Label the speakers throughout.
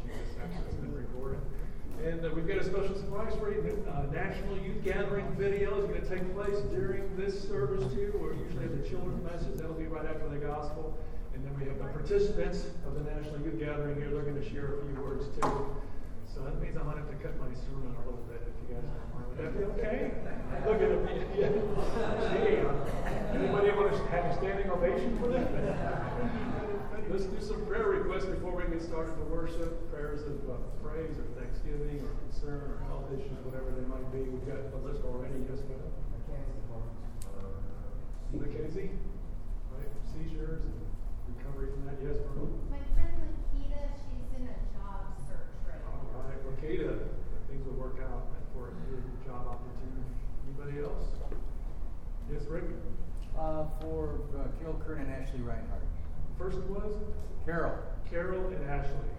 Speaker 1: us or this after it's been recorded. And uh, we've got a special surprise for you. Uh, National Youth Gathering video is going to take place during this service too. We're usually the children's message. That'll be right after the gospel. And then we have the participants of the National Youth Gathering here. They're going to share a few words too. So that means I might have to cut my sermon a little bit if you guys don't mind. Would that be okay? Look at me. Yeah. yeah. Anybody want to have a standing ovation for that? Let's do some prayer requests before we get started to worship. Prayers of uh, praise or thanksgiving or concern or health issues, whatever they might be. We've got a list already. Yes, ma'am. Mackenzie, right? Seizures and recovery from that. Yes,
Speaker 2: ma'am. My friend Lakita, she's in a job search.
Speaker 1: all right, Rakita, things will work out for a new job opportunity. Anybody else? Yes, Rick?
Speaker 3: Uh, for uh, Carol Kern and Ashley Reinhardt.
Speaker 1: First was?
Speaker 3: Carol.
Speaker 1: Carol and Ashley.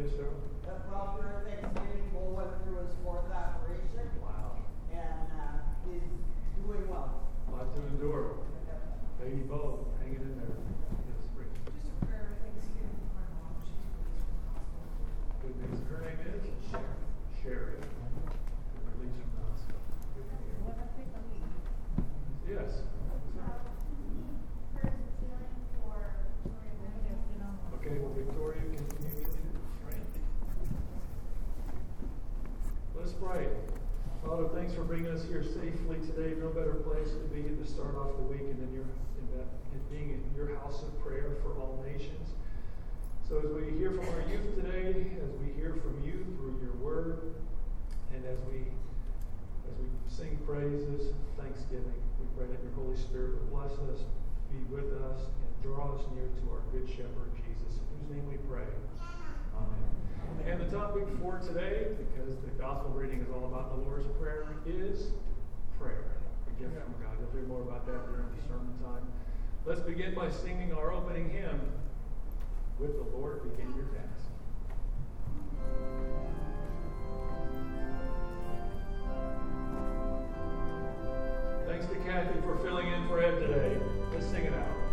Speaker 1: Yes, sir.
Speaker 4: That Robert Thanksgiving Bull went through his fourth operation.
Speaker 1: Wow.
Speaker 4: And uh, he's doing well.
Speaker 1: A lot to endure. Baby Bo, hanging in there. Her name is? Sherry. Released from the hospital. Yes. Okay, well, Victoria, continue. Let's pray. Father, thanks for bringing us here safely today. No better place to be to start off the week and then your, in that, in being in your house of prayer for all nations. So as we hear from our youth today, as we hear from you through your word, and as we as we sing praises, thanksgiving, we pray that your Holy Spirit would bless us, be with us, and draw us near to our good shepherd name we pray. Amen. And the topic for today, because the gospel reading is all about the Lord's Prayer, is prayer. A gift from God. You'll hear more about that during the sermon time. Let's begin by singing our opening hymn with the Lord begin your task. Thanks to Kathy for filling in for Ed today. Let's sing it out.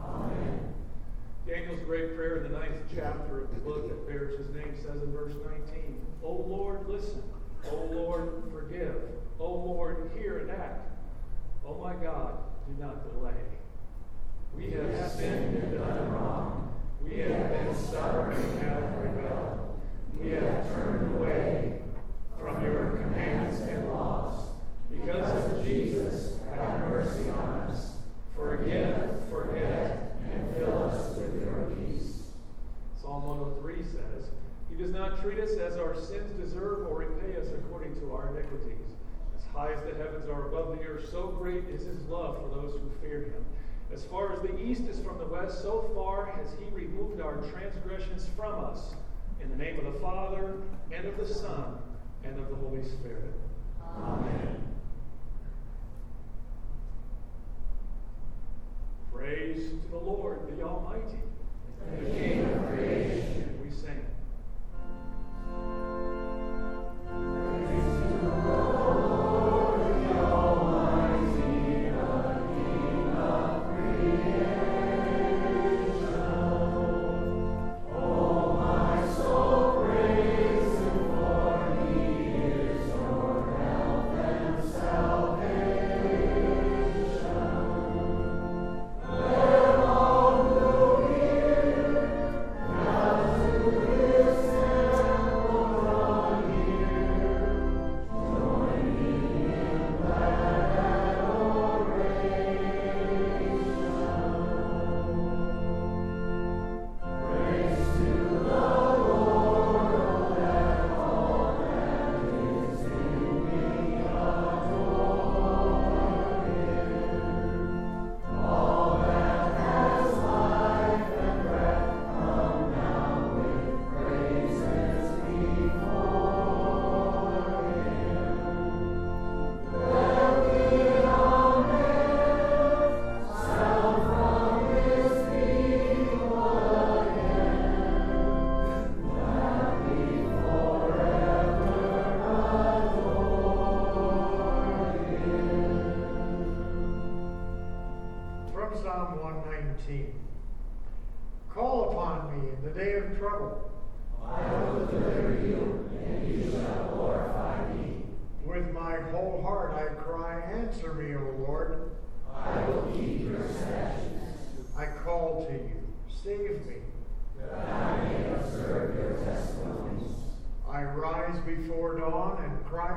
Speaker 1: Amen. Daniel's great prayer in the ninth chapter of the book that bears his name says in verse 19, O Lord, listen. O Lord, forgive. O Lord, hear and act. O my God, do not delay. We have sinned and done wrong. We have been stubborn and have rebelled. We have turned away from your commands and laws. Because of Jesus, have mercy on us. Forgive, forget, and fill us with your peace. Psalm 103 says, He does not treat us as our sins deserve or repay us according to our iniquities. As high as the heavens are above the earth, so great is his love for those who fear him. As far as the east is from the west, so far has he removed our transgressions from us. In the name of the Father, and of the Son, and of the Holy Spirit. Amen. Praise to the Lord, the Almighty, the King of creation. We sing.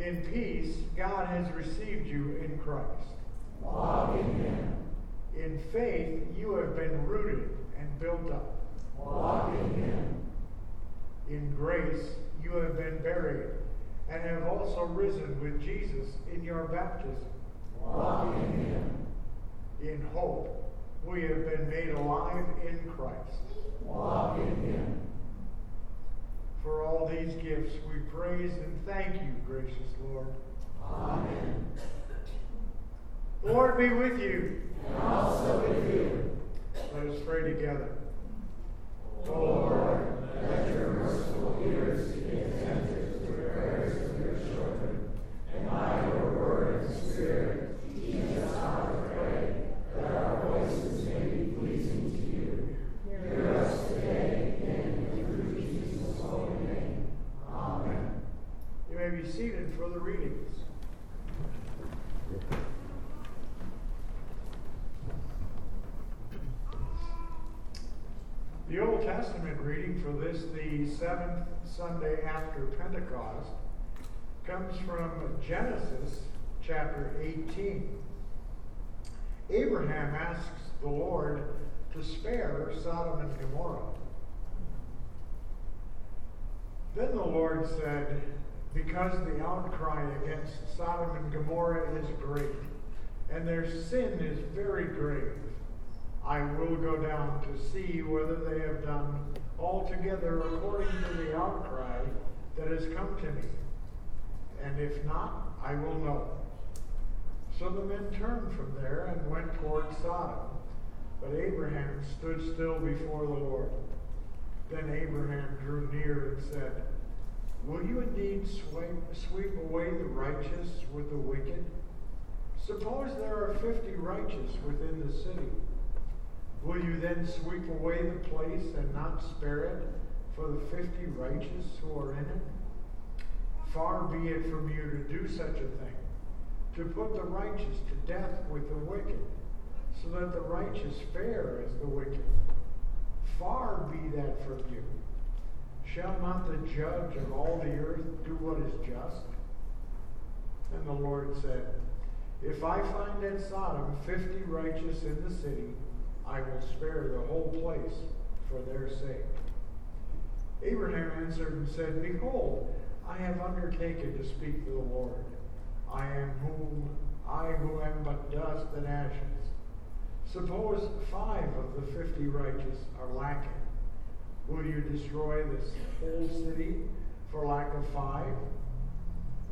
Speaker 5: In peace, God has received you in Christ. Walk in him. In faith, you have been rooted and built up. Walk in him. In grace, you have been buried and have also risen with Jesus in your baptism. Walk in him. In hope, we have been made alive in Christ. Walk in him. For all these gifts, we praise and thank you, gracious Lord. Amen. The Lord be with you. And also with you. Let us pray together. Lord, let your merciful ears be attentive to the prayers of your children, and by your word and spirit, teach us how to pray, that our voices may be pleasing to you. Hear us today in and through Jesus' holy name. Amen. You may be seated for the readings. The Old Testament reading for this, the seventh Sunday after Pentecost, comes from Genesis chapter 18. Abraham asks the Lord to spare Sodom and Gomorrah. Then the Lord said, Because the outcry against Sodom and Gomorrah is great, and their sin is very great. I will go down to see whether they have done altogether according to the outcry that has come to me. And if not, I will know. So the men turned from there and went toward Sodom. But Abraham stood still before the Lord. Then Abraham drew near and said, Will you indeed sweep, sweep away the righteous with the wicked? Suppose there are fifty righteous within the city. Will you then sweep away the place and not spare it for the fifty righteous who are in it? Far be it from you to do such a thing, to put the righteous to death with the wicked, so that the righteous fare as the wicked. Far be that from you. Shall not the judge of all the earth do what is just? And the Lord said, If I find at Sodom fifty righteous in the city, I will spare the whole place for their sake. Abraham answered and said, Behold, I have undertaken to speak to the Lord. I am whom I who am but dust and ashes. Suppose five of the fifty righteous are lacking. Will you destroy this whole city for lack of five?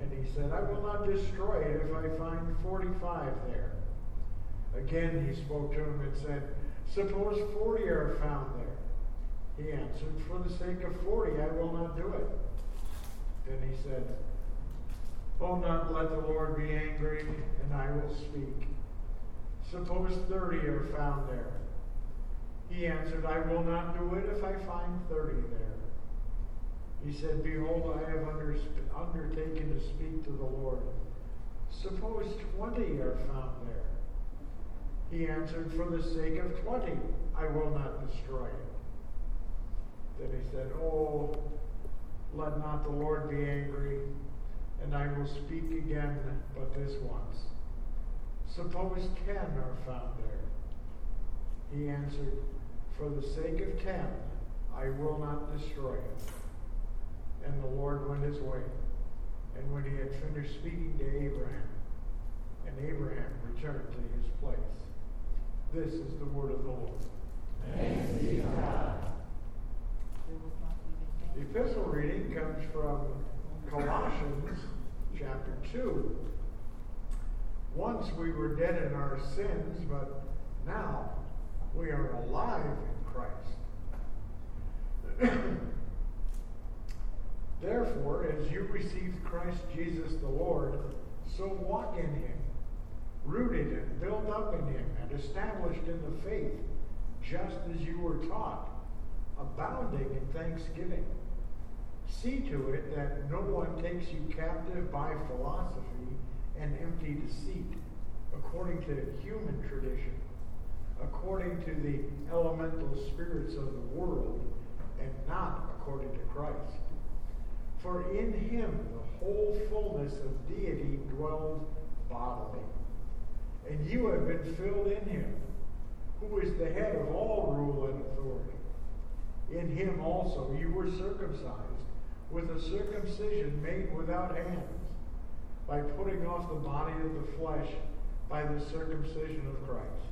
Speaker 5: And he said, I will not destroy it if I find forty-five there. Again he spoke to him and said, Suppose forty are found there. He answered, For the sake of forty, I will not do it. Then he said, Oh, not let the Lord be angry, and I will speak. Suppose thirty are found there. He answered, I will not do it if I find thirty there. He said, Behold, I have under, undertaken to speak to the Lord. Suppose twenty are found there. He answered, For the sake of twenty, I will not destroy it. Then he said, Oh, let not the Lord be angry, and I will speak again but this once. Suppose ten are found there. He answered, For the sake of ten, I will not destroy it. And the Lord went his way. And when he had finished speaking to Abraham, and Abraham returned to his place. This is the word of the Lord.
Speaker 6: Thanks be to God.
Speaker 5: The epistle reading comes from Colossians chapter 2. Once we were dead in our sins, but now we are alive in Christ. Therefore, as you received Christ Jesus the Lord, so walk in him, rooted and built up in him, and established in the faith, just as you were taught, abounding in thanksgiving. See to it that no one takes you captive by philosophy and empty deceit, according to human tradition, according to the elemental spirits of the world, and not according to Christ. For in him the whole fullness of deity dwells bodily. And you have been filled in him, who is the head of all rule and authority. In him also you were circumcised with a circumcision made without hands, by putting off the body of the flesh by the circumcision of Christ,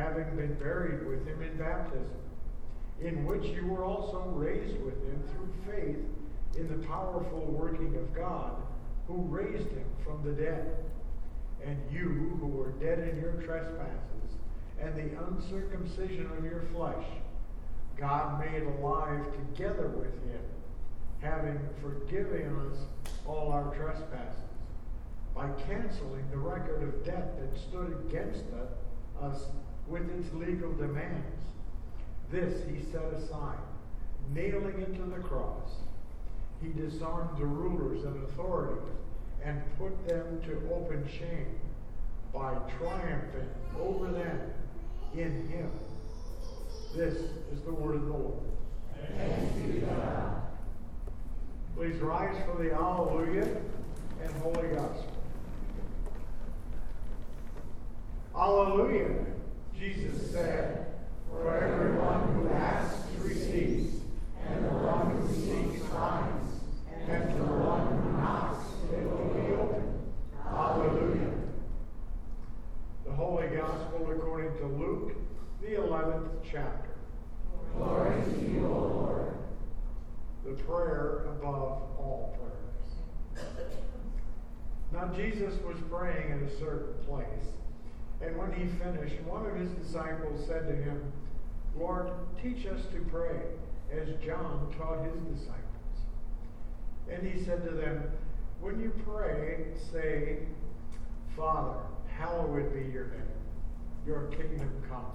Speaker 5: having been buried with him in baptism, in which you were also raised with him through faith in the powerful working of God, who raised him from the dead. And you, who were dead in your trespasses and the uncircumcision of your flesh, God made alive together with him having forgiven us all our trespasses, by canceling the record of debt that stood against us with its legal demands. This he set aside, nailing it to the cross. He disarmed the rulers and authorities and put them to open shame by triumphing over them in him. This is the word of the Lord.
Speaker 6: Thanks be to God.
Speaker 5: Please rise for the Alleluia and Holy Gospel. Alleluia, Jesus said,
Speaker 6: For everyone who asks receives, and the one who seeks finds, and to the one who knocks it will be opened. Hallelujah.
Speaker 5: The Holy Gospel according to Luke, the 11th chapter.
Speaker 6: Glory to you, O Lord.
Speaker 5: The prayer above all prayers. Now Jesus was praying in a certain place, and when he finished, one of his disciples said to him, Lord, teach us to pray, as John taught his disciples. And he said to them, When you pray, say, Father, hallowed be your name, your kingdom come.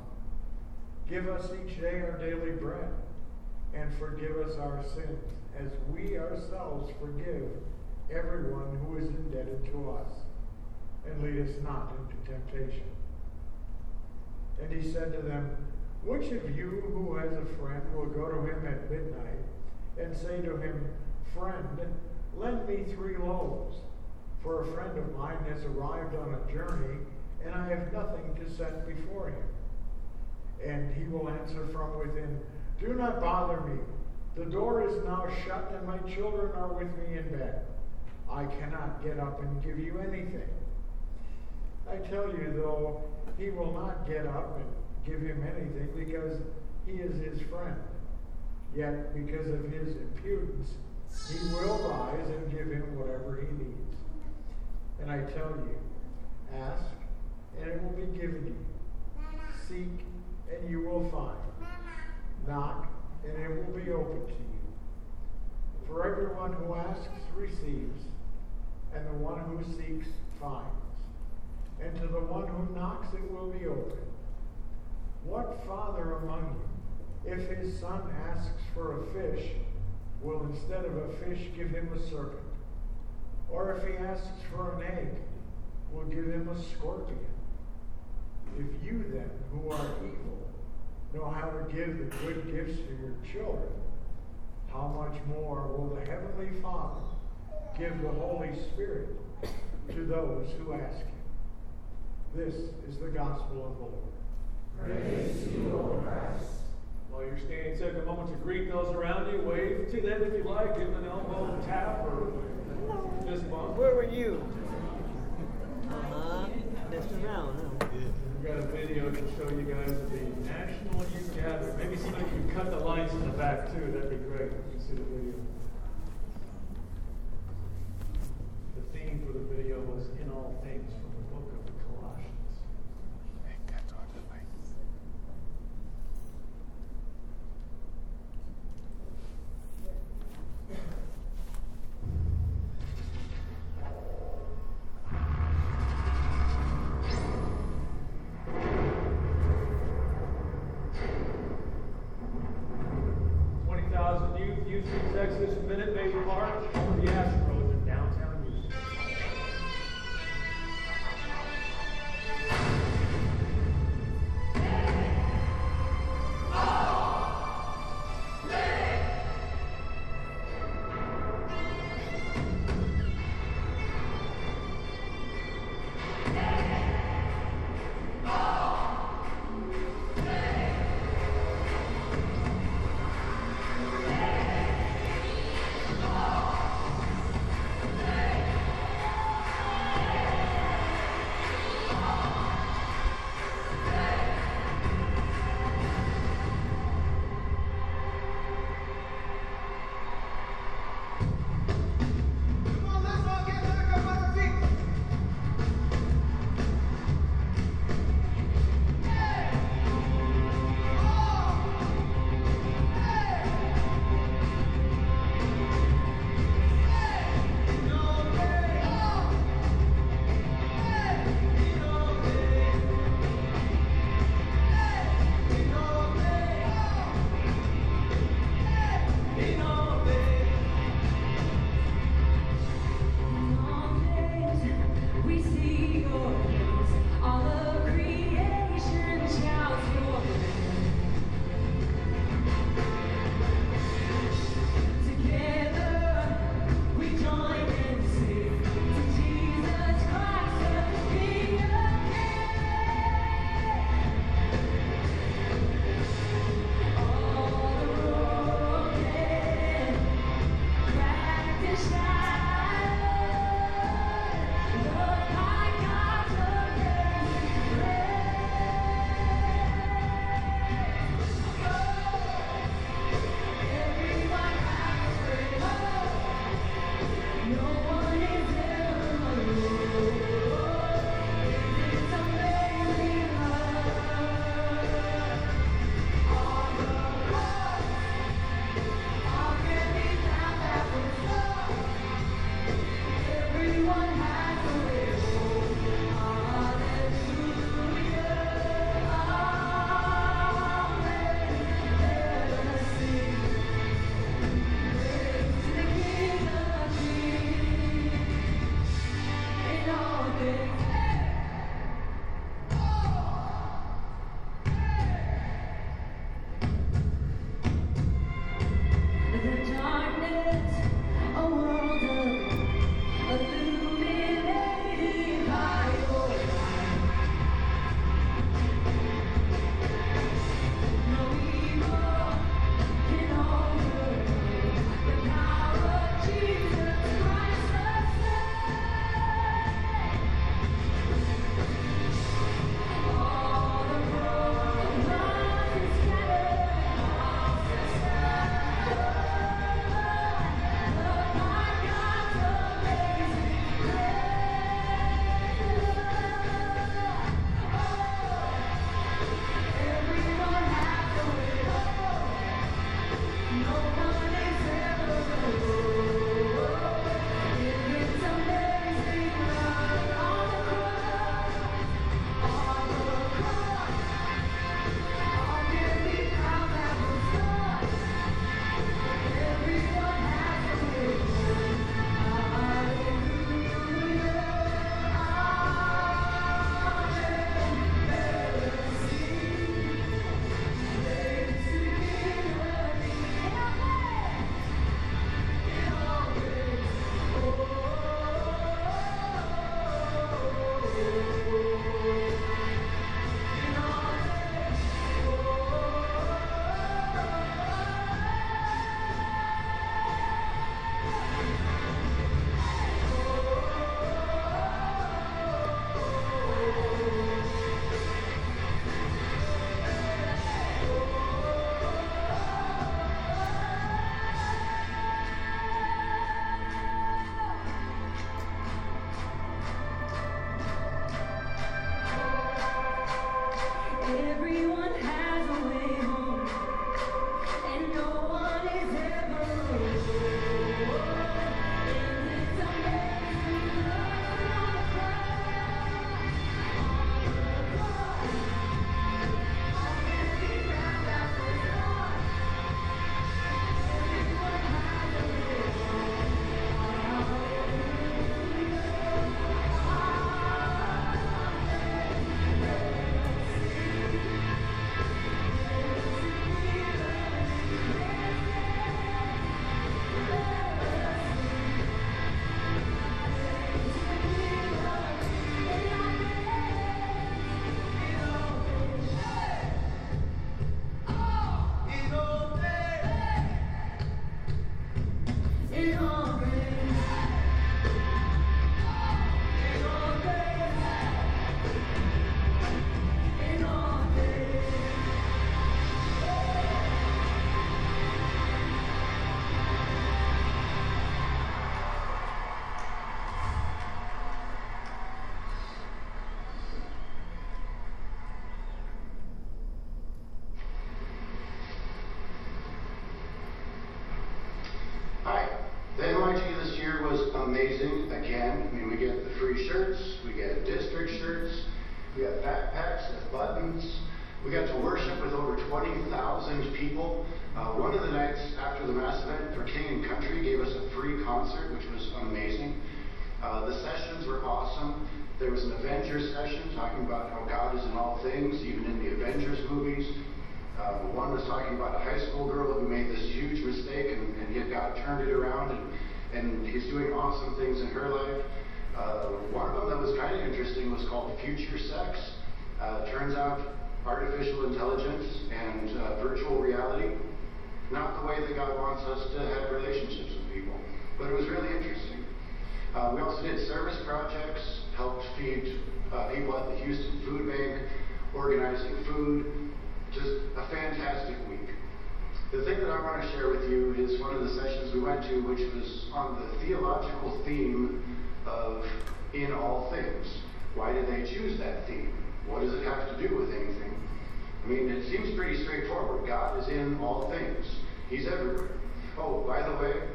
Speaker 5: Give us each day our daily bread, and forgive us our sins, as we ourselves forgive everyone who is indebted to us. And lead us not into temptation. And he said to them, Which of you who has a friend will go to him at midnight and say to him, Friend, lend me three loaves, for a friend of mine has arrived on a journey, and I have nothing to set before him? And he will answer from within, Do not bother me. The door is now shut, and my children are with me in bed. I cannot get up and give you anything. I tell you, though, he will not get up and give him anything because he is his friend. Yet, because of his impudence, he will rise and give him whatever he needs. And I tell you, ask, and it will be given you. Seek, and you will find. Knock, and it will be open to you. For everyone who asks receives, and the one who seeks finds. And to the one who knocks it will be open. What father among you, if his son asks for a fish, will instead of a fish give him a serpent? Or if he asks for an egg, will give him a scorpion? If you then, who are evil, know how to give the good gifts to your children, how much more will the Heavenly Father give the Holy Spirit to those who ask Him? This is the gospel of the Lord.
Speaker 6: Praise to you, O Christ.
Speaker 1: While you're standing, take a moment to greet those around you. Wave to them if you like. Give them an elbow tap or fist bump.
Speaker 3: Where were you?
Speaker 7: Uh-huh. Messed around, huh?
Speaker 1: We've got a video to show you guys of the National Youth Gathering. Maybe somebody can cut the lines in the back too. That'd be great. You can see the video. The theme for the video was "In All Things"
Speaker 8: amazing
Speaker 6: again. I mean, we get the free shirts, we get district shirts, we got backpacks with buttons. We got to worship with over 20,000 people. Uh, one of the nights after the mass event for King and Country gave us a free concert, which was amazing. Uh, the sessions were awesome. There was an Avengers session talking about how God is in all things, even in the Avengers movies. Uh, one was talking about a high school girl who made this huge mistake, and, and yet God turned it around, and, and He's doing awesome things in her life. Uh, one of them that was kind of interesting was called Future Sex. Uh, turns out artificial intelligence and uh, virtual reality, not the way that God wants us to have relationships with people, but it was really interesting. Uh, we also did service projects, helped feed uh, people at the Houston Food Bank, organizing food. Just a fantastic week. The thing that I want to share with you is one of the sessions we went to, which was on the theological theme of in all things. Why did they choose that theme? What does it have to do with anything? I mean, it seems pretty straightforward. God is in all things, He's everywhere. Oh, by the way,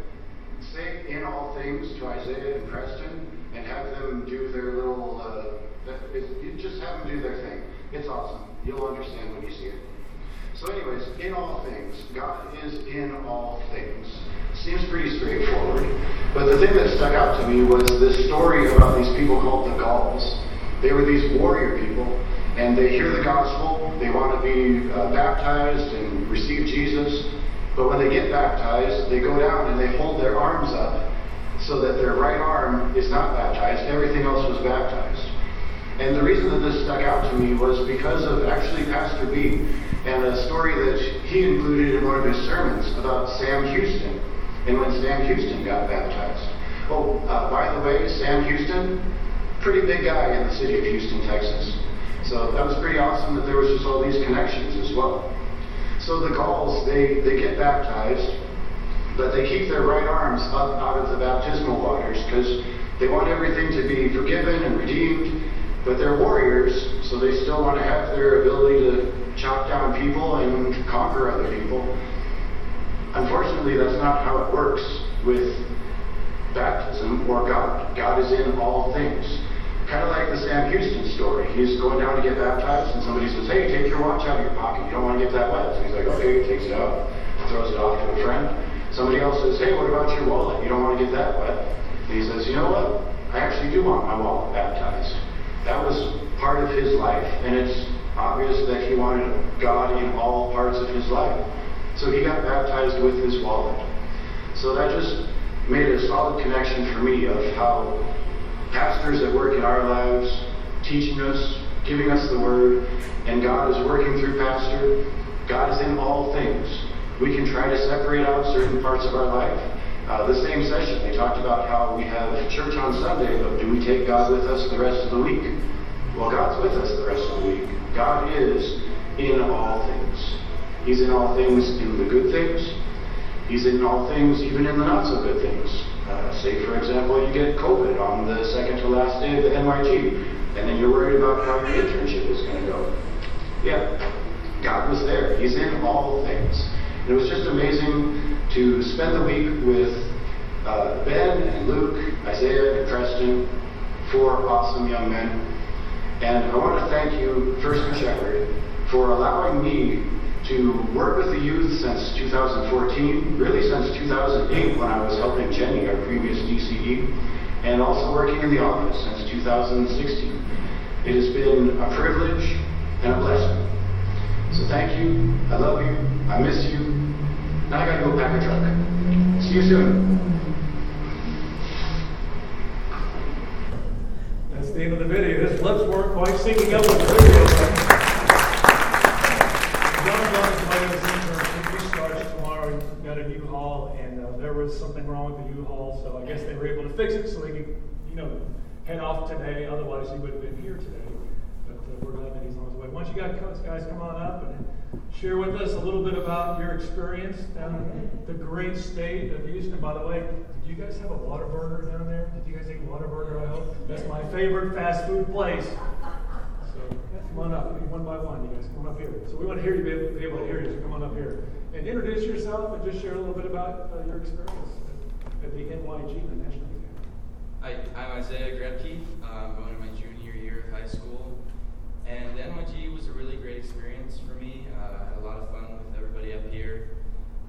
Speaker 6: say in all things to Isaiah and Preston and have them do their little, uh, you just have them do their thing. It's awesome. You'll understand when you see it. So, anyways, in all things, God is in all things. Seems pretty straightforward. But the thing that stuck out to me was this story about these people called the Gauls. They were these warrior people, and they hear the gospel, they want to be uh, baptized and receive Jesus. But when they get baptized, they go down and they hold their arms up so that their right arm is not baptized, everything else was baptized. And the reason that this stuck out to me was because of actually Pastor B and a story that he included in one of his sermons about Sam Houston and when Sam Houston got baptized. Oh, uh, by the way, Sam Houston, pretty big guy in the city of Houston, Texas. So that was pretty awesome that there was just all these connections as well. So the Gauls, they, they get baptized, but they keep their right arms up out of the baptismal waters because they want everything to be forgiven and redeemed. But they're warriors, so they still want to have their ability to chop down people and conquer other people. Unfortunately, that's not how it works with baptism or God. God is in all things. Kind of like the Sam Houston story. He's going down to get baptized, and somebody says, Hey, take your watch out of your pocket. You don't want to get that wet. So he's like, Okay, he takes it out, throws it off to a friend. Somebody else says, Hey, what about your wallet? You don't want to get that wet. And he says, You know what? I actually do want my wallet baptized. That was part of his life, and it's obvious that he wanted God in all parts of his life. So he got baptized with his wallet. So that just made a solid connection for me of how pastors that work in our lives, teaching us, giving us the word, and God is working through pastor. God is in all things. We can try to separate out certain parts of our life. Uh, the same session, they talked about how we have church on Sunday, but do we take God with us the rest of the week? Well, God's with us the rest of the week. God is in all things. He's in all things in the good things. He's in all things, even in the not so good things. Uh, say, for example, you get COVID on the second to last day of the NYG, and then you're worried about how your internship is going to go. Yeah, God was there. He's in all things. It was just amazing to spend the week with uh, Ben and Luke, Isaiah and Preston, four awesome young men. And I want to thank you, First and Shepherd, for allowing me to work with the youth since 2014, really since 2008 when I was helping Jenny, our previous DCE, and also working in the office since 2016. It has been a privilege and a blessing. So thank you. I love you. I miss you. Now I gotta go pack a truck. See you soon.
Speaker 1: That's the end of the video. His lips weren't quite syncing up with the video. John name is intern. We starts tomorrow. We've got a U-Haul, and uh, there was something wrong with the U-Haul, so I guess they were able to fix it so he could, you know, head off today. Otherwise, he would have been here today. We're glad that he's on his way. Why don't you guys, come on up and share with us a little bit about your experience down in the great state of Houston. By the way, did you guys have a Whataburger down there? Did you guys eat Whataburger? I hope that's my favorite fast food place. So come on up, one by one. You guys come up here. So we want to hear you, be able, to hear you. So come on up here and introduce yourself and just share a little bit about uh, your experience at the NYG, the National
Speaker 9: Hi, I'm Isaiah Grebke. I'm going to my junior year of high school. And the NYG was a really great experience for me. Uh, I had a lot of fun with everybody up here.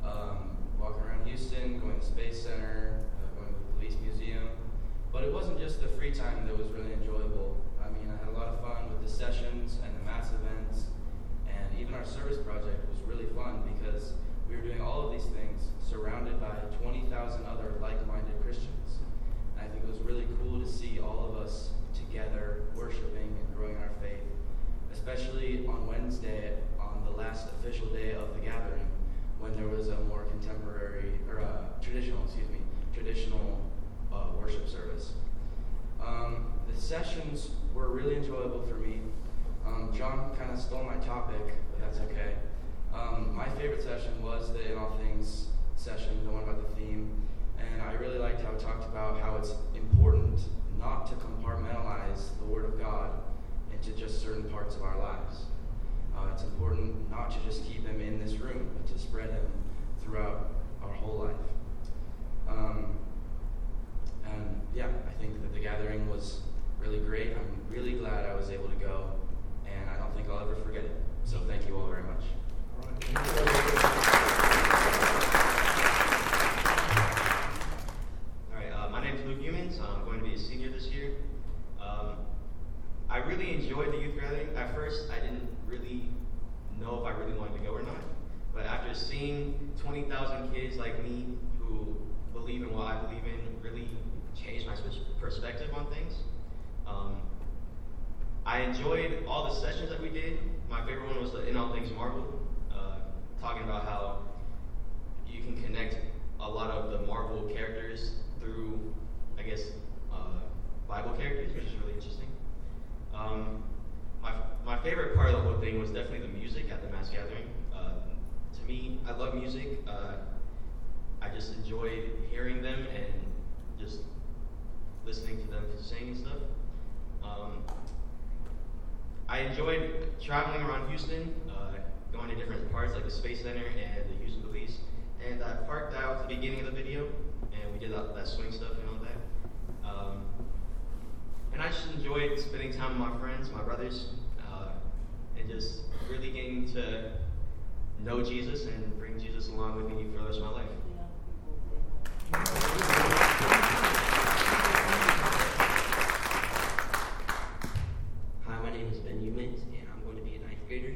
Speaker 9: Um, walking around Houston, going to Space Center, uh, going to the Police Museum. But it wasn't just the free time that was really enjoyable. I mean, I had a lot of fun with the sessions and the mass events. And even our service project was really fun because we were doing all of these things surrounded by 20,000 other like-minded Christians. And I think it was really cool to see all of us together worshiping and growing in our faith, especially on Wednesday, on the last official day of the gathering, when there was a more contemporary, or uh, traditional, excuse me, traditional uh, worship service. Um, the sessions were really enjoyable for me. Um, John kind of stole my topic, but that's okay. Um, my favorite session was the In All Things session, the one about the theme. And I really liked how it talked about how it's important to compartmentalize the Word of God into just certain parts of our lives. Uh, it's important not to just keep Him in this room, but to spread Him throughout our whole life. Um, and yeah, I think that the gathering was really great. I'm really glad I was able to go, and I don't think I'll ever forget it. So thank you all very much.
Speaker 10: All right, uh, my name Luke I'm going to be a senior this year. Um, I really enjoyed the youth gathering. At first, I didn't really know if I really wanted to go or not. But after seeing 20,000 kids like me who believe in what I believe in, really changed my perspective on things. Um, I enjoyed all the sessions that we did. My favorite one was the In All Things Marvel, uh, talking about how you can connect a lot of the Marvel characters through, I guess, uh, Bible characters, which is really interesting. Um, my, my favorite part of the whole thing was definitely the music at the mass gathering. Uh, to me, I love music. Uh, I just enjoyed hearing them and just listening to them sing and stuff. Um, I enjoyed traveling around Houston, uh, going to different parts like the Space Center and the Houston Police. And I parked out at the beginning of the video, and we did that, that swing stuff and. Um, and I just enjoyed spending time with my friends, my brothers, uh, and just really getting to know Jesus and bring Jesus along with me for the rest of my life.
Speaker 11: Hi, my name is Ben Humans, and I'm going to be a ninth grader.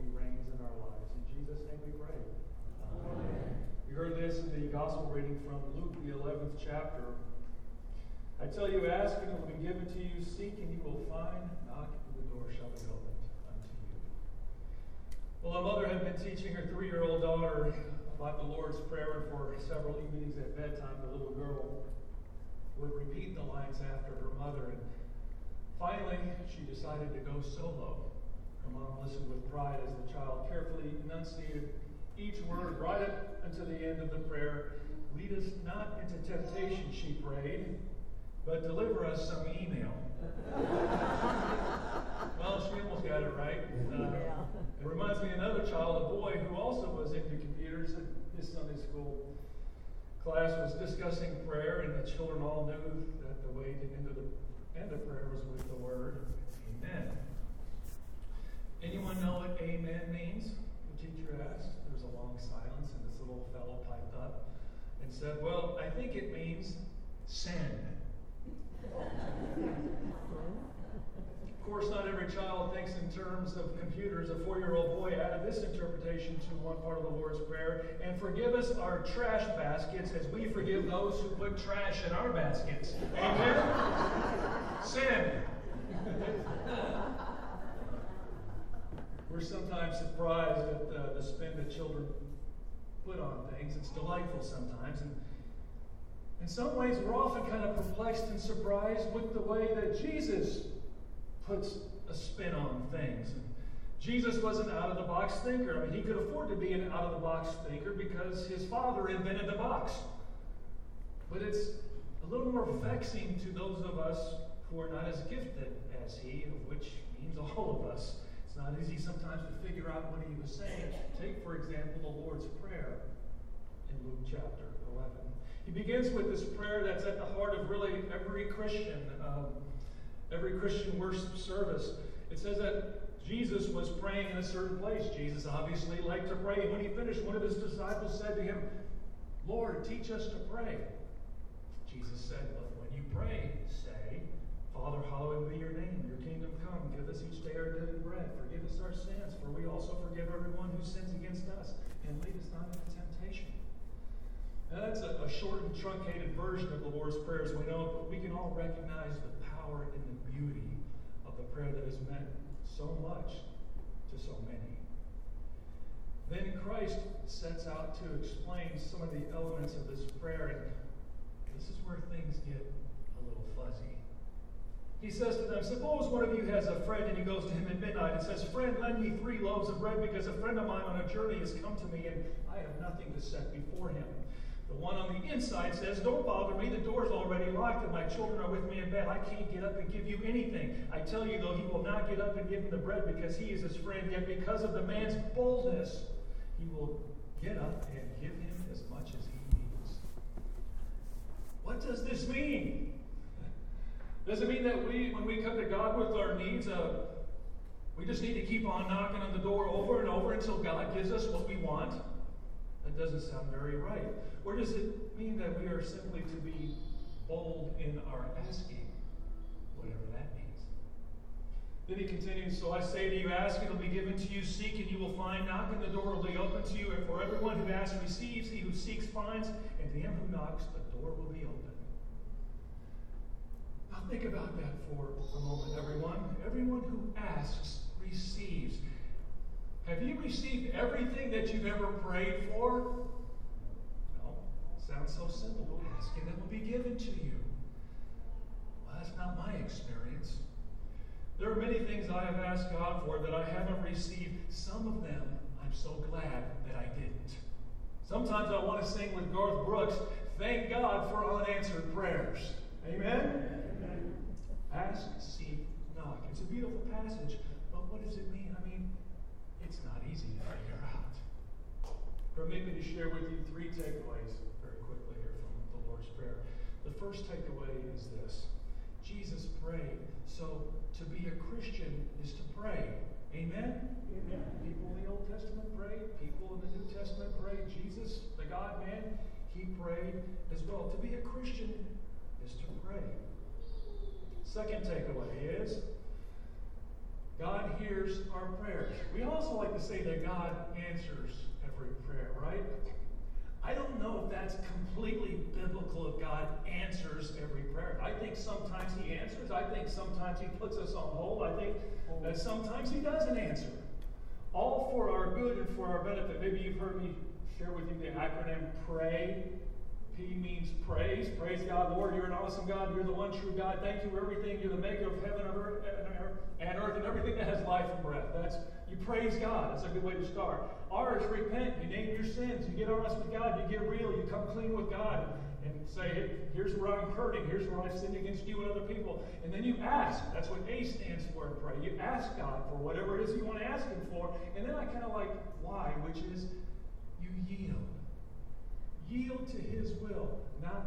Speaker 1: He reigns in our lives. In Jesus' name we pray. Amen. You heard this in the gospel reading from Luke, the 11th chapter. I tell you, ask and it will be given to you, seek and you will find, knock and the door shall be opened unto you. Well, a mother had been teaching her three year old daughter about the Lord's Prayer, and for several evenings at bedtime, the little girl would repeat the lines after her mother. And finally, she decided to go solo. Mom listened with pride as the child carefully enunciated each word right up until the end of the prayer. Lead us not into temptation, she prayed, but deliver us some email. well, she almost got it right. Uh, it reminds me of another child, a boy who also was into computers at his Sunday school class was discussing prayer, and the children all knew that the way to end of the end of prayer was with the word Amen. Anyone know what Amen means? The teacher asked. There was a long silence, and this little fellow piped up and said, Well, I think it means sin. Of course, not every child thinks in terms of computers. A four year old boy added this interpretation to one part of the Lord's Prayer and forgive us our trash baskets as we forgive those who put trash in our baskets. Amen? Sin. We're sometimes surprised at the spin that children put on things. It's delightful sometimes. And in some ways, we're often kind of perplexed and surprised with the way that Jesus puts a spin on things. And Jesus was an out of the box thinker. I mean, he could afford to be an out of the box thinker because his father invented the box. But it's a little more vexing to those of us who are not as gifted as he, of which means all of us. It's not easy sometimes to figure out what he was saying. Take, for example, the Lord's Prayer in Luke chapter 11. He begins with this prayer that's at the heart of really every Christian, um, every Christian worship service. It says that Jesus was praying in a certain place. Jesus obviously liked to pray. When he finished, one of his disciples said to him, Lord, teach us to pray. Jesus said, when you pray, Father, hallowed be your name. Your kingdom come. Give us each day our daily bread. Forgive us our sins, for we also forgive everyone who sins against us. And lead us not into temptation. Now, that's a, a short and truncated version of the Lord's Prayer as we know, it, but we can all recognize the power and the beauty of the prayer that has meant so much to so many. Then Christ sets out to explain some of the elements of this prayer, and this is where things get. He says to them, Suppose one of you has a friend and he goes to him at midnight and says, Friend, lend me three loaves of bread because a friend of mine on a journey has come to me and I have nothing to set before him. The one on the inside says, Don't bother me, the door's already locked and my children are with me in bed. I can't get up and give you anything. I tell you, though, he will not get up and give him the bread because he is his friend, yet because of the man's boldness, he will get up and give him as much as he needs. What does this mean? Does it mean that we, when we come to God with our needs, uh, we just need to keep on knocking on the door over and over until God gives us what we want? That doesn't sound very right. Or does it mean that we are simply to be bold in our asking, whatever that means? Then he continues, So I say to you, ask, and it will be given to you, seek, and you will find, knock, and the door will be open to you. And for everyone who asks receives, he who seeks finds, and to him who knocks, the door will be open. Think about that for a moment, everyone. Everyone who asks receives. Have you received everything that you've ever prayed for? No. Sounds so simple. Ask and it will be given to you. Well, that's not my experience. There are many things I have asked God for that I haven't received. Some of them I'm so glad that I didn't. Sometimes I want to sing with Garth Brooks, thank God for unanswered prayers. Amen? Ask, seek, knock. It's a beautiful passage, but what does it mean? I mean, it's not easy to figure out. Permit me to share with you three takeaways very quickly here from the Lord's Prayer. The first takeaway is this Jesus prayed. So to be a Christian is to pray. Amen? Amen. People in the Old Testament prayed, people in the New Testament prayed. Jesus, the God man, he prayed as well. To be a Christian is to pray. Second takeaway is God hears our prayers. We also like to say that God answers every prayer, right? I don't know if that's completely biblical if God answers every prayer. I think sometimes He answers. I think sometimes He puts us on hold. I think that sometimes He doesn't answer. All for our good and for our benefit. Maybe you've heard me share with you the acronym PRAY. Means praise. Praise God, Lord. You're an awesome God. You're the one true God. Thank you for everything. You're the maker of heaven and earth and earth and everything that has life and breath. That's you praise God. That's a good way to start. R is repent. You name your sins. You get honest with God. You get real. You come clean with God and say, hey, here's where I'm hurting. Here's where I've sinned against you and other people. And then you ask. That's what A stands for in pray. You ask God for whatever it is you want to ask Him for. And then I kind of like Y, which is you yield. Yield to His will, not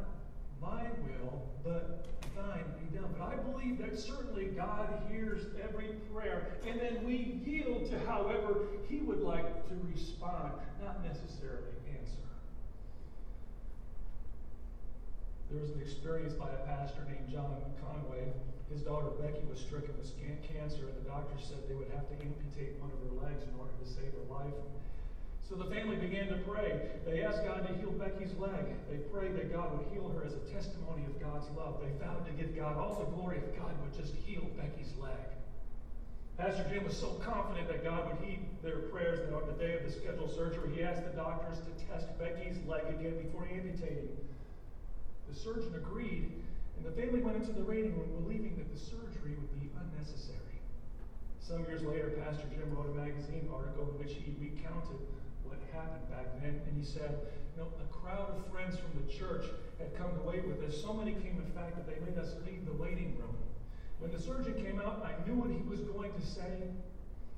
Speaker 1: my will, but thine be done. But I believe that certainly God hears every prayer, and then we yield to however He would like to respond, not necessarily answer. There was an experience by a pastor named John Conway. His daughter Becky was stricken with cancer, and the doctors said they would have to amputate one of her legs in order to save her life. So the family began to pray. They asked God to heal Becky's leg. They prayed that God would heal her as a testimony of God's love. They vowed to give God all the glory if God would just heal Becky's leg. Pastor Jim was so confident that God would heed their prayers that on the day of the scheduled surgery, he asked the doctors to test Becky's leg again before amputating. The surgeon agreed, and the family went into the waiting room believing that the surgery would be unnecessary. Some years later, Pastor Jim wrote a magazine article in which he recounted happened back then. And he said, you know, a crowd of friends from the church had come to wait with us. So many came, in fact, that they made us leave the waiting room. When the surgeon came out, I knew what he was going to say,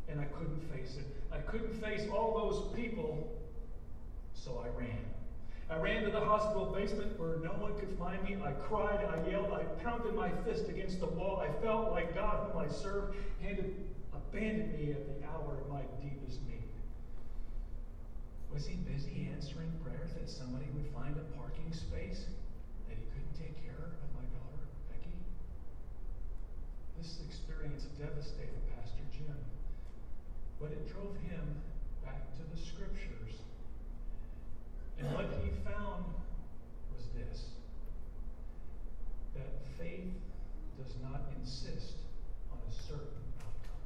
Speaker 1: and I couldn't face it. I couldn't face all those people, so I ran. I ran to the hospital basement where no one could find me. I cried, I yelled, I pounded my fist against the wall. I felt like God, whom I served, had abandoned me at the hour of my deepest. Was he busy answering prayers that somebody would find a parking space that he couldn't take care of my daughter, Becky? This experience devastated Pastor Jim, but it drove him back to the scriptures. And what he found was this that faith does not insist on a certain outcome.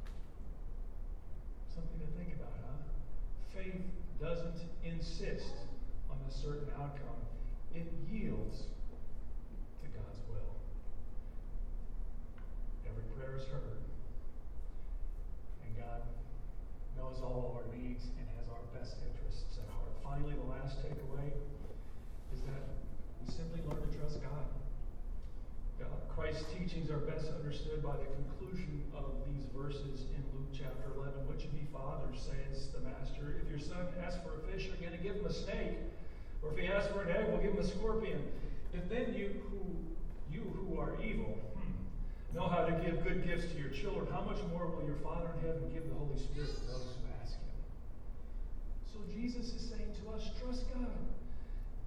Speaker 1: Something to think about, huh? Faith doesn't insist on a certain outcome, it yields to God's will. Every prayer is heard, and God knows all our needs and has our best interests at heart. Finally, the last takeaway is that we simply learn to trust God. Christ's teachings are best understood by the conclusion of these verses in Luke chapter 11. What should you fathers, if your son asks for a fish, you're going to give him a snake? Or if he asks for an egg, we'll give him a scorpion. If then you who you who are evil hmm, know how to give good gifts to your children, how much more will your Father in heaven give the Holy Spirit to those who ask him? So Jesus is saying to us, trust God.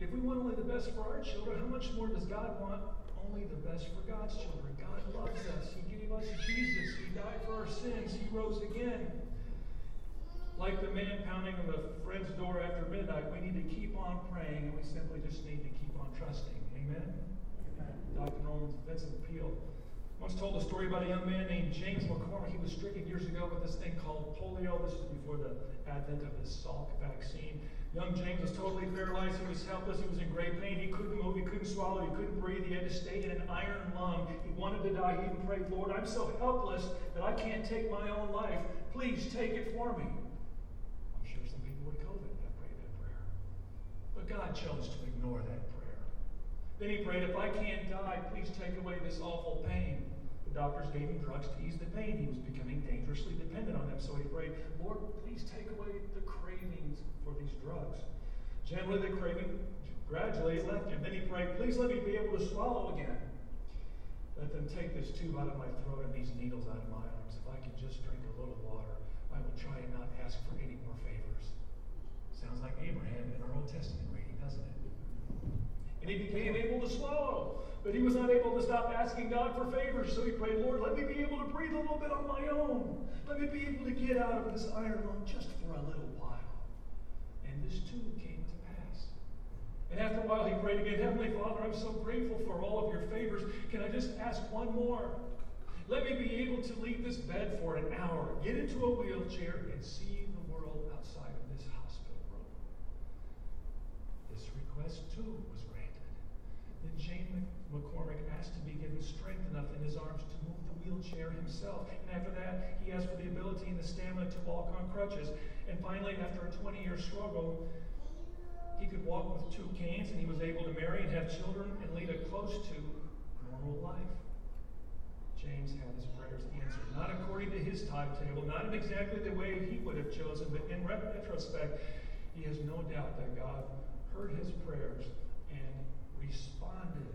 Speaker 1: If we want only the best for our children, how much more does God want only the best for God's children. God loves us. He gave us Jesus. He died for our sins. He rose again. Like the man pounding on the friend's door after midnight, we need to keep on praying and we simply just need to keep on trusting. Amen? Amen. Dr. Norman Vincent Peale once told a story about a young man named James McCormick. He was stricken years ago with this thing called polio. This was before the advent of the Salk vaccine. Young James was totally paralyzed. He was helpless. He was in great pain. He couldn't move. He couldn't swallow. He couldn't breathe. He had to stay in an iron lung. He wanted to die. He even prayed, Lord, I'm so helpless that I can't take my own life. Please take it for me. I'm sure some people would COVID that prayed that prayer. But God chose to ignore that prayer. Then he prayed, if I can't die, please take away this awful pain. The doctors gave him drugs to ease the pain. He was becoming dangerously dependent on them. So he prayed, Lord, please take away the cravings for these drugs. Generally, the craving gradually left him. Then he prayed, please let me be able to swallow again. Let them take this tube out of my throat and these needles out of my arms. If I could just drink a little water, I will try and not ask for any more favors. Sounds like Abraham in our Old Testament? And he became able to swallow. But he was not able to stop asking God for favors. So he prayed, Lord, let me be able to breathe a little bit on my own. Let me be able to get out of this iron lung just for a little while. And this too came to pass. And after a while, he prayed again, Heavenly Father, I'm so grateful for all of your favors. Can I just ask one more? Let me be able to leave this bed for an hour, get into a wheelchair, and see the world outside of this hospital room. This request too. James McCormick asked to be given strength enough in his arms to move the wheelchair himself. And after that, he asked for the ability and the stamina to walk on crutches. And finally, after a 20 year struggle, he could walk with two canes and he was able to marry and have children and lead a close to normal life. James had his prayers answered, not according to his timetable, not in exactly the way he would have chosen, but in retrospect, he has no doubt that God heard his prayers and responded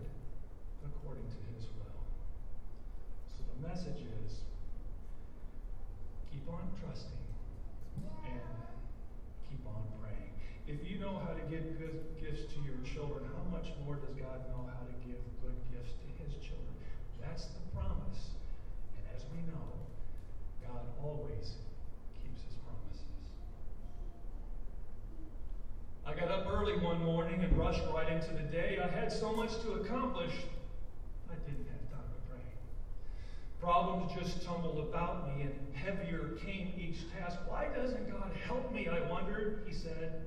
Speaker 1: according to his will. So the message is keep on trusting and keep on praying. If you know how to give good gifts to your children, how much more does God know how to give good gifts to his children. That's the promise. And as we know, God always I got up early one morning and rushed right into the day. I had so much to accomplish, I didn't have time to pray. Problems just tumbled about me, and heavier came each task. Why doesn't God help me? I wondered. He said,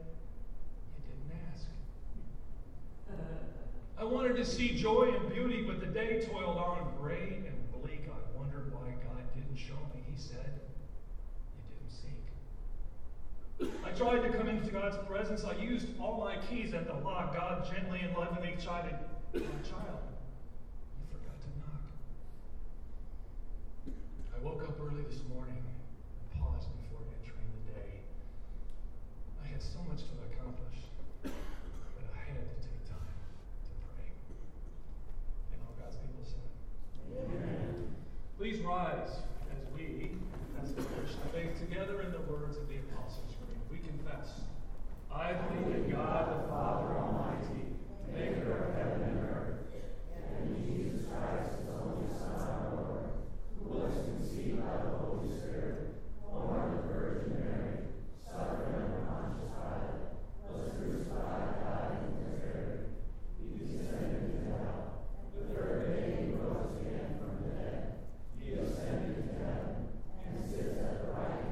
Speaker 1: You didn't ask. I wanted to see joy and beauty, but the day toiled on gray and bleak. I wondered why God didn't show me. He said, You didn't seek. I tried to come into God's presence. I used all my keys at the lock. God gently and lovingly chided, My child, you forgot to knock. I woke up early this morning and paused before entering the day. I had so much to accomplish, but I had to take time to pray. And all God's people said, Amen. Please rise as we, as the Christian faith, together in the words of the I believe in God the Father Almighty, maker of heaven and earth, and in Jesus Christ, his only Son, our Lord, who was conceived by the Holy Spirit, born of the Virgin Mary, suffered under Pontius Pilate, was crucified, died, and was buried. He descended into hell. The third day he rose again from the dead. He ascended to heaven and sits at the right hand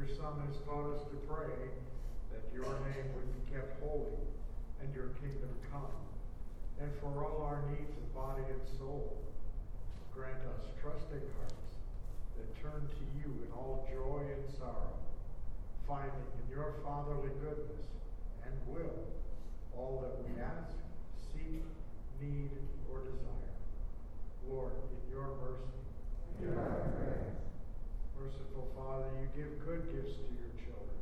Speaker 5: your Son has taught us to pray that your name would be kept holy and your kingdom come. And for all our needs of body and soul, grant us trusting hearts that turn to you in all joy and sorrow, finding in your fatherly goodness and will all that we ask, seek, need, or desire. Lord, in your mercy, hear our prayers. Merciful Father, you give good gifts to your children.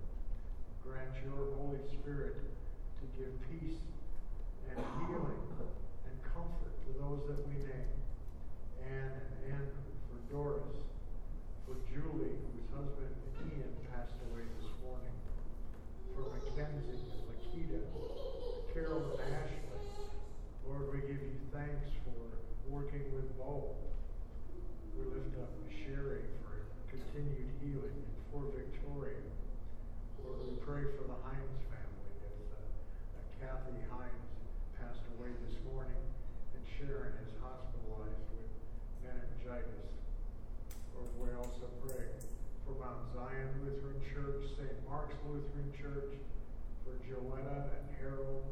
Speaker 5: Grant your Holy Spirit to give peace and healing and comfort to those that we name. And Andrew, for Doris, for Julie, whose husband Ian passed away this morning, for Mackenzie and Lakita, Carol and Ashley. Lord, we give you thanks for working with Bo. We lift up Sherry continued healing for Victoria. Lord, we pray for the Hines family as uh, uh, Kathy Hines passed away this morning and Sharon is hospitalized with meningitis. Lord, we also pray for Mount Zion Lutheran Church, St. Mark's Lutheran Church, for Joetta and Harold,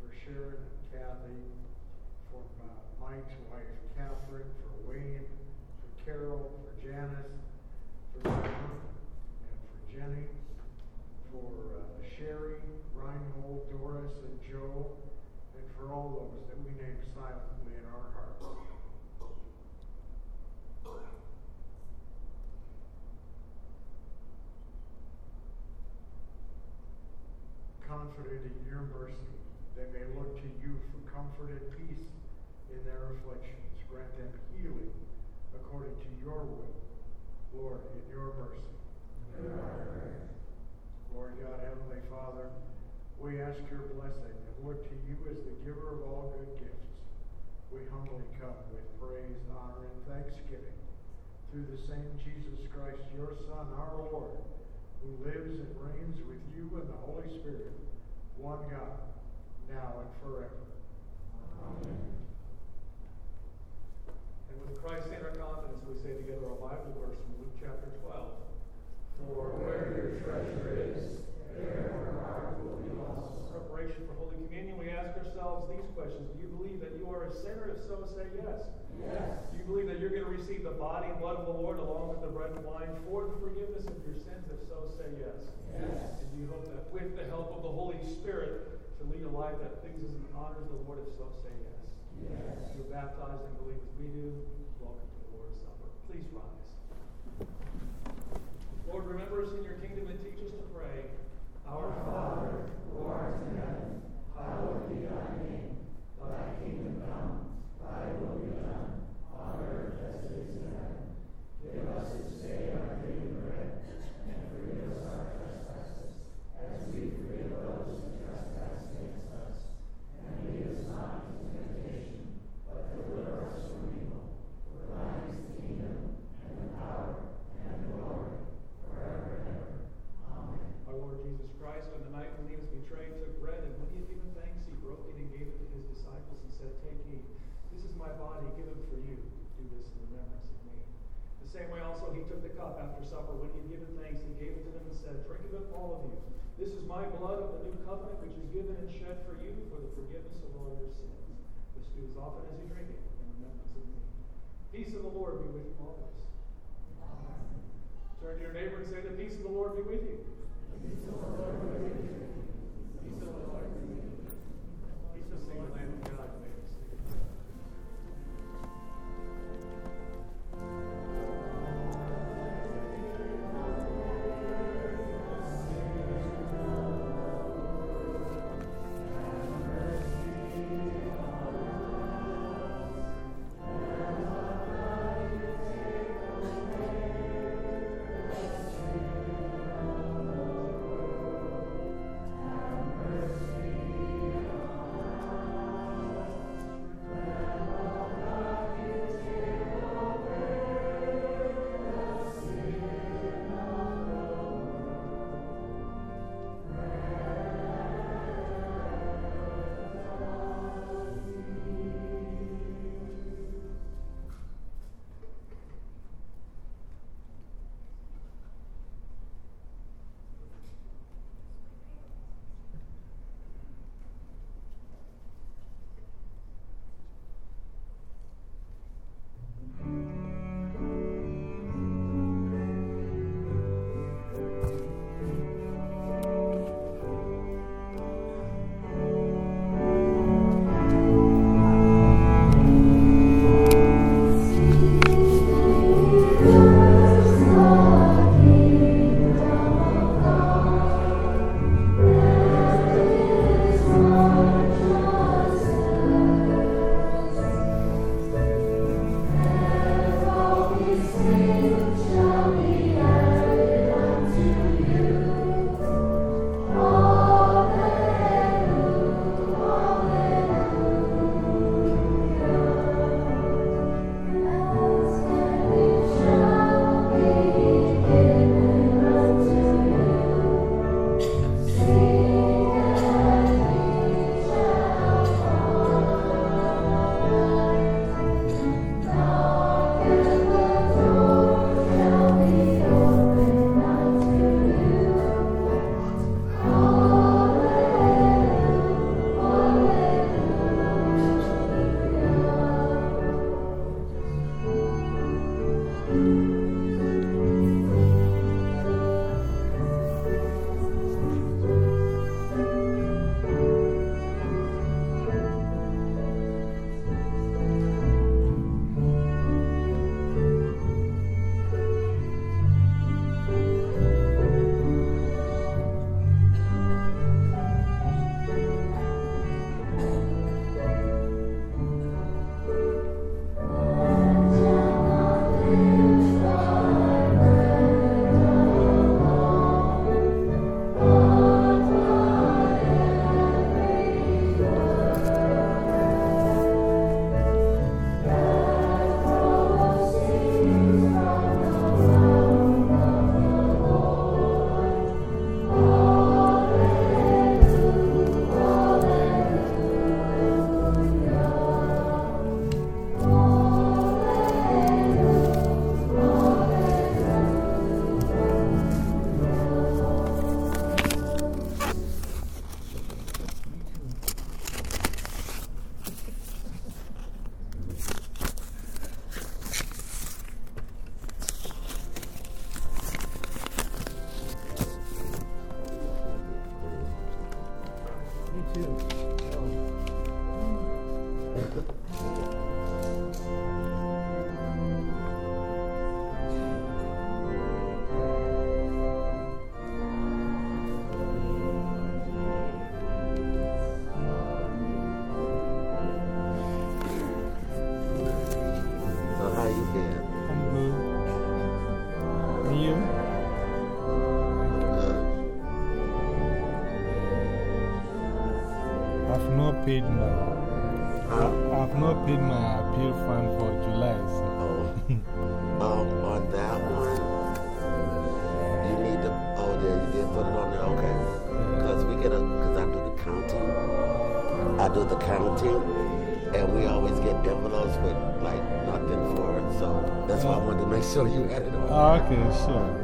Speaker 5: for Sharon and Kathy, for uh, Mike's wife Catherine, for Wayne, for Carol, for Janice, for and for Jenny, for Sherry, Reinhold, Doris, and Joe, and for all those that we name silently in our hearts. Confident in your mercy, they may look to you for comfort and peace in their afflictions. Grant them healing according to your will. Lord, in your mercy. Lord God, Heavenly Father, we ask your blessing and look to you as the giver of all good gifts. We humbly come with praise, honor, and thanksgiving through the same Jesus Christ, your Son, our Lord, who lives and reigns with you and the Holy Spirit, one God, now and forever. Amen.
Speaker 12: And with Christ in our confidence, we say together our Bible verse from Luke chapter 12. For where your treasure is, there your heart will be also. Preparation for Holy Communion, we ask ourselves these questions. Do you believe that you are a sinner? If so, say yes. Yes. Do you believe that you're going to receive the body and blood of the Lord along with the bread and wine for the forgiveness of your sins? If so, say yes. Yes. And do you hope that with the help of the Holy Spirit,
Speaker 1: to lead a life that pleases and honors the Lord? If so, say yes. Yes. You're baptized and believe as we do. Welcome to the Lord's Supper. Please rise. Lord, remember us in your kingdom and teach us to pray. Our Father, who art in heaven, hallowed be thy name. Thy kingdom come, thy will be done, on earth as it is in heaven. Give us this day our daily bread, and forgive us our trespasses, as we forgive those who trespass against us. And lead us not same way also he took the cup after supper. When he had given thanks, he gave it to them and said, Drink of it, all of you. This is my blood of the new covenant, which is given and shed for you for the forgiveness of all your sins. Do as often as you drink it in remembrance of me. Peace of the Lord be with you always. Turn to your neighbor and say, The peace of the Lord be with you. Peace of the Lord be with you. Peace of the Lord be with you. Peace of the Lamb of God. May it stay.
Speaker 13: I
Speaker 14: do the counting, and we always get envelopes with like nothing for it. So that's why I wanted to make sure you had it on.
Speaker 13: Ah, okay, sure.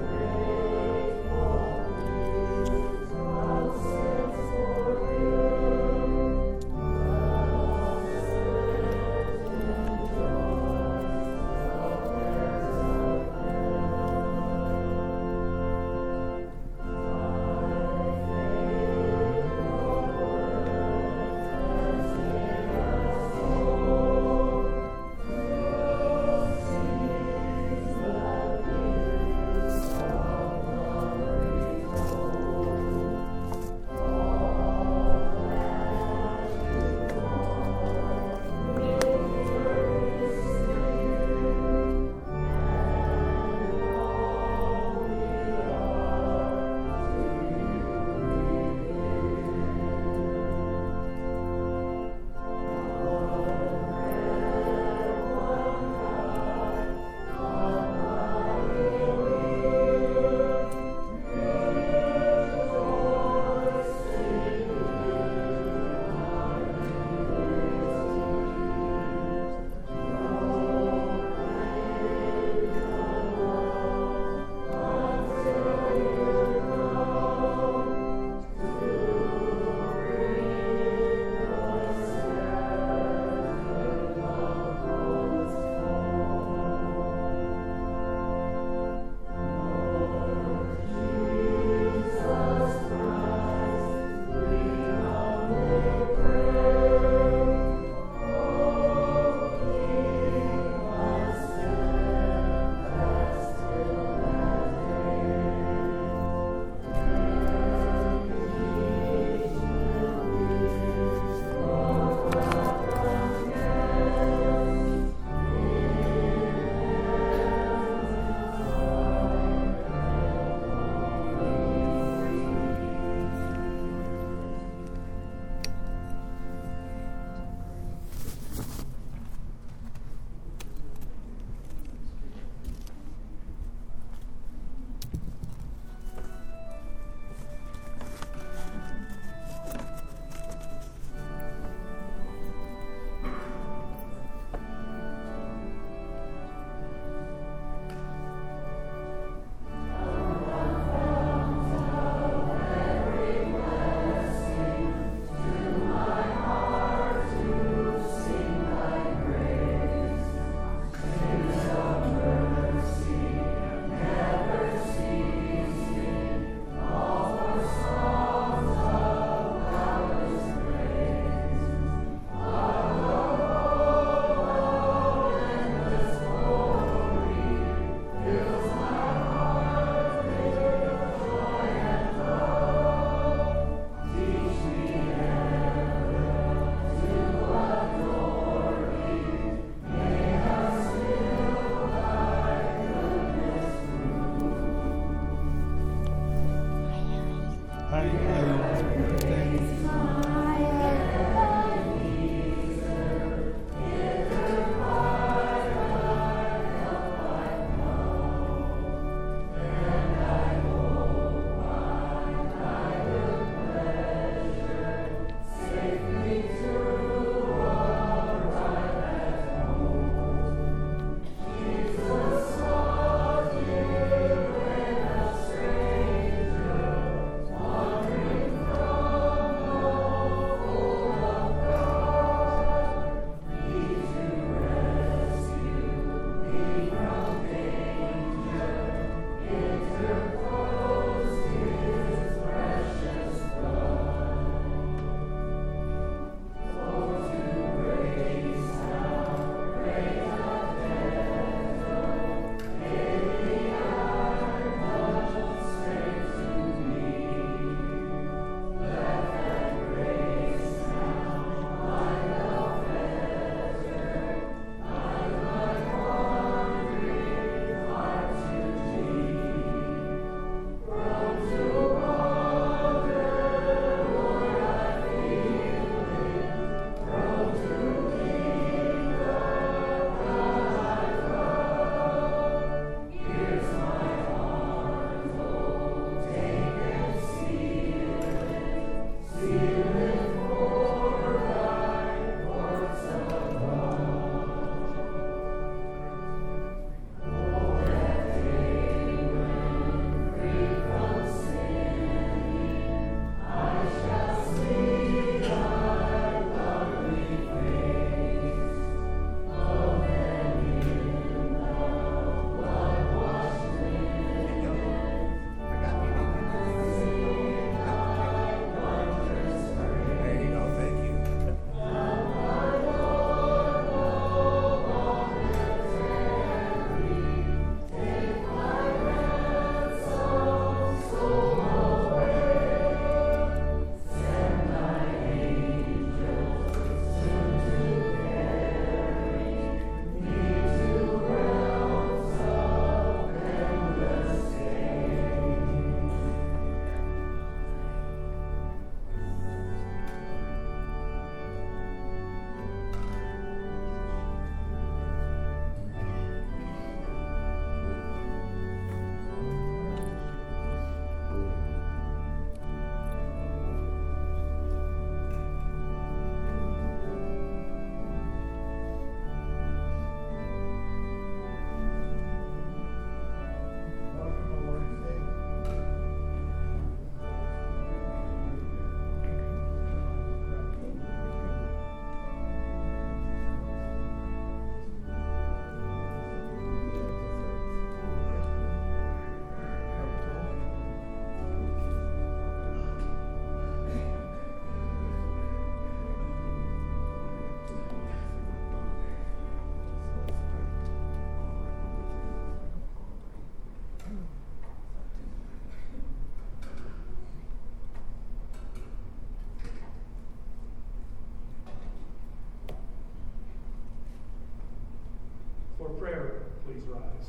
Speaker 1: For prayer, please rise.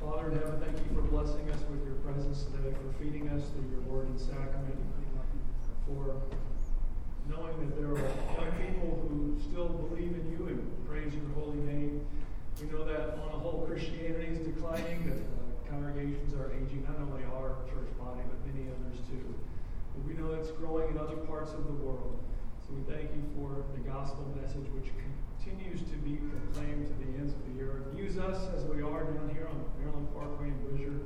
Speaker 1: Father in heaven, thank you for blessing us with your presence today, for feeding us through your word and sacrament, for knowing that there are young people who still believe in you and praise your holy name. We know that on the whole, Christianity is declining, that uh, congregations are aging, not only our church body, but many others too. But we know it's growing in other parts of the world. So we thank you for the gospel message which continues to be proclaimed to the ends of the earth. Use us as we are down here on Maryland Parkway in Bridger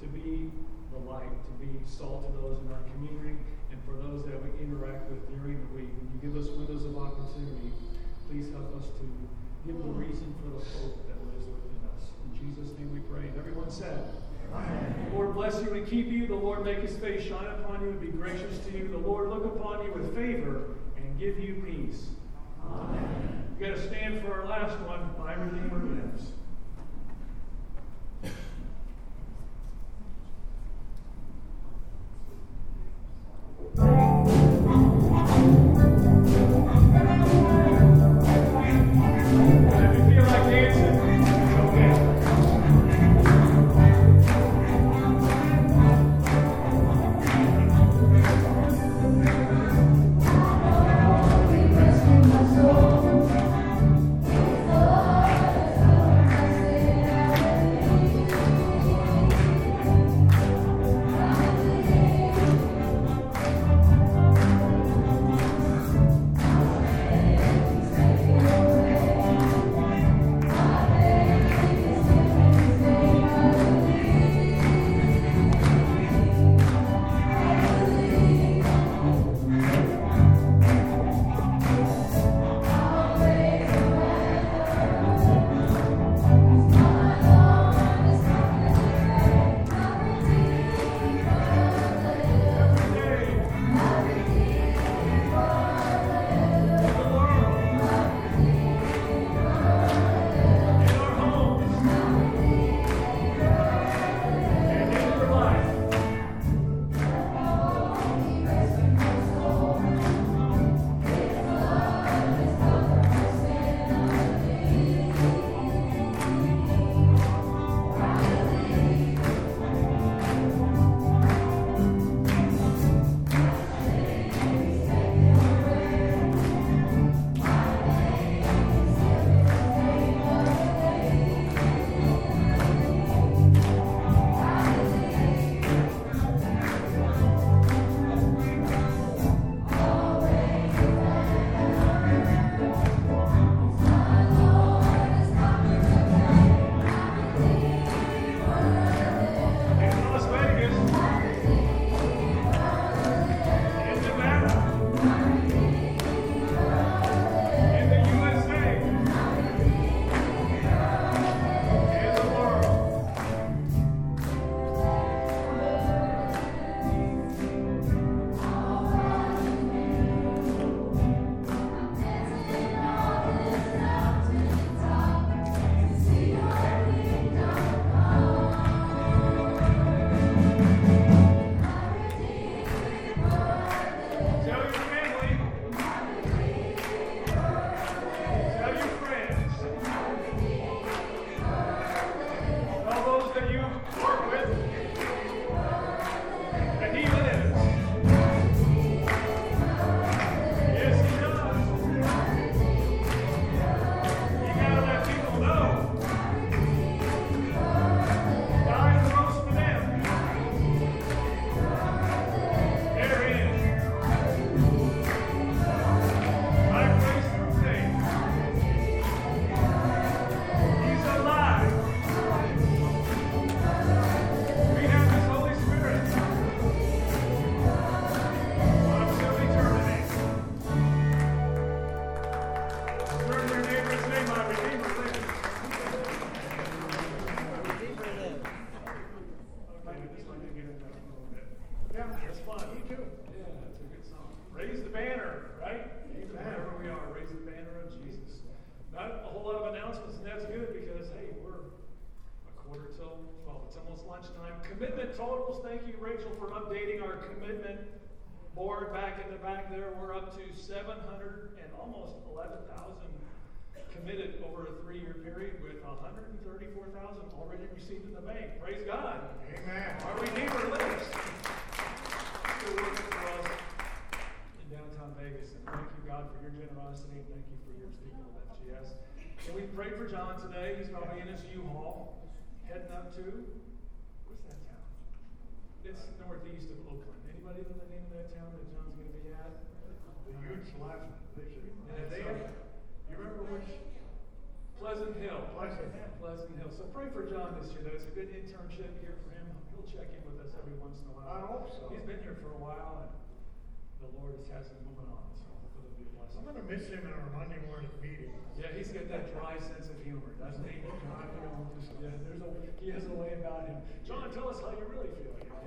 Speaker 1: to be the light, to be salt to those in our community and for those that we interact with during the week. When you give us windows of opportunity, please help us to give the reason for the hope that lives within us. In Jesus' name we pray. And everyone said, Amen. The Lord bless you and keep you. The Lord make his face shine upon you and be gracious to you. The Lord look upon you with favor and give you peace. Amen. We've got to stand for our last one. My Redeemer lives. labor commitment board back in the back there, we're up to 700 and almost 11,000 committed over a three-year period with 134,000 already received in the bank. Praise God.
Speaker 5: Amen.
Speaker 1: Our Redeemer lives. You're working for us in downtown Vegas. And thank you, God, for your generosity and thank you for your people at FGS. And we prayed for John today. He's probably in his U-Haul heading up to it's northeast of Oakland. Anybody know the name of that town that John's going to be at?
Speaker 5: The huge. They should.
Speaker 1: Yeah,
Speaker 5: they, you remember which?
Speaker 1: Pleasant Hill.
Speaker 5: Pleasant Hill.
Speaker 1: Pleasant Hill. So pray for John this year. That That's a good internship here for him. He'll check in with us every once in a while.
Speaker 5: I hope so.
Speaker 1: He's been here for a while, and the Lord has had him moving on. So hopefully it'll be a blessing.
Speaker 5: I'm going to miss him in our Monday morning meeting.
Speaker 1: Yeah, he's got that dry sense of humor, doesn't he? John, you know, just, yeah, there's a, he has a way about him. John, tell us how you really feel. You know?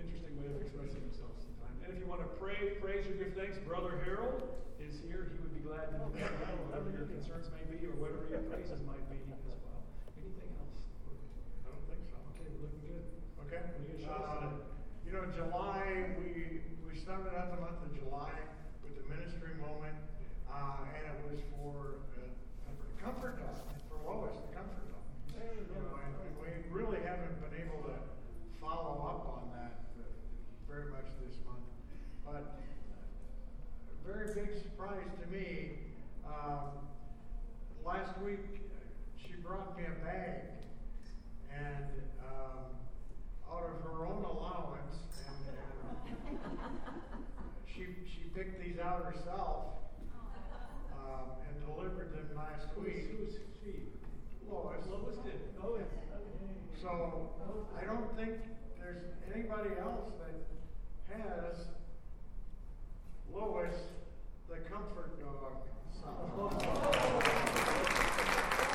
Speaker 1: Interesting way of expressing himself sometimes. And if you want to pray, praise, or give thanks, Brother Harold is here. He would be glad to do that, whatever your concerns may be, or whatever your praises might be as well. Anything else?
Speaker 5: I don't think so.
Speaker 1: Okay, we're looking good.
Speaker 5: Okay.
Speaker 1: What are you gonna show
Speaker 5: Uh, you know, July, we, we started out the month of July with the ministry moment, uh, and it was for, uh, for the comfort dog, for Lois, the comfort dog. You know, and, and we really haven't been able to follow up on that uh, very much this month. But a very big surprise to me, um, last week, she brought me a bag, and, um, out of her own allowance, and, uh, she, she picked these out herself, um, and delivered them last week.
Speaker 1: Who's she?
Speaker 5: Lois.
Speaker 1: Lois did. Lois.
Speaker 5: So I don't think there's anybody else that has Lois, the comfort dog. So.